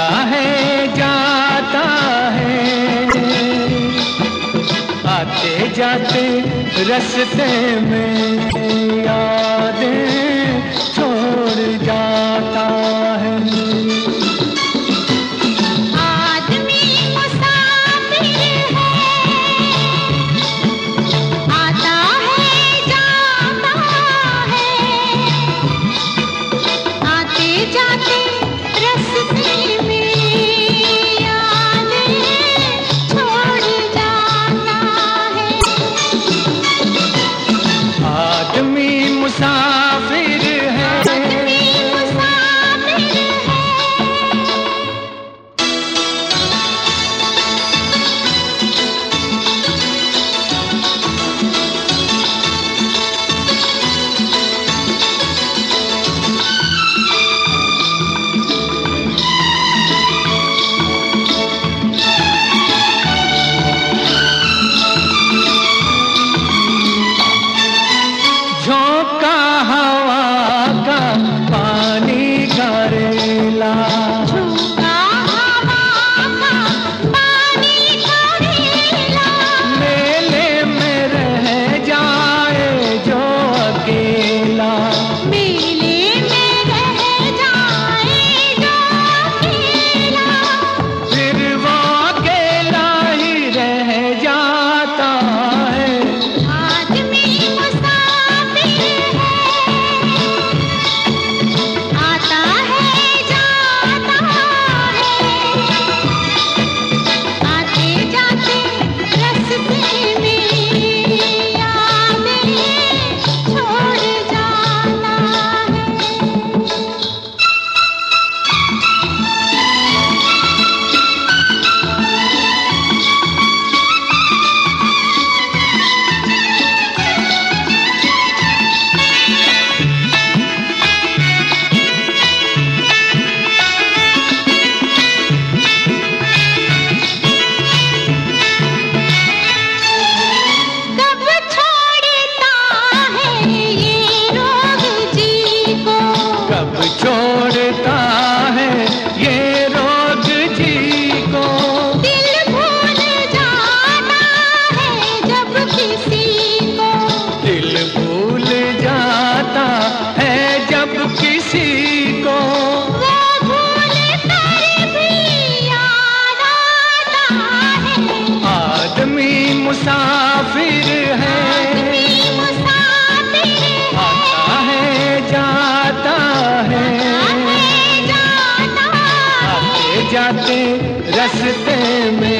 आता है जाता है। आते जाते रस्ते में यादें मुसाफिर है। आता है जाता है। आते जाते रस्ते में।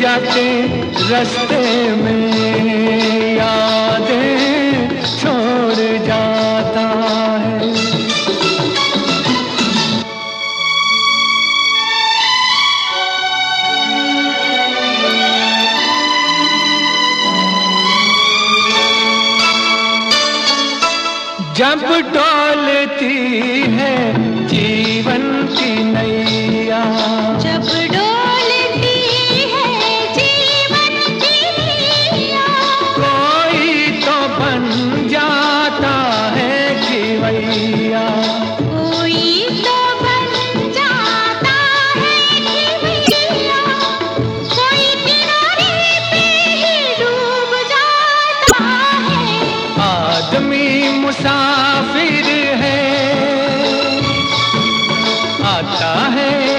जाते रस्ते में यादें छोड़ जाता है। जब डोलती है जीवन की नई आता है।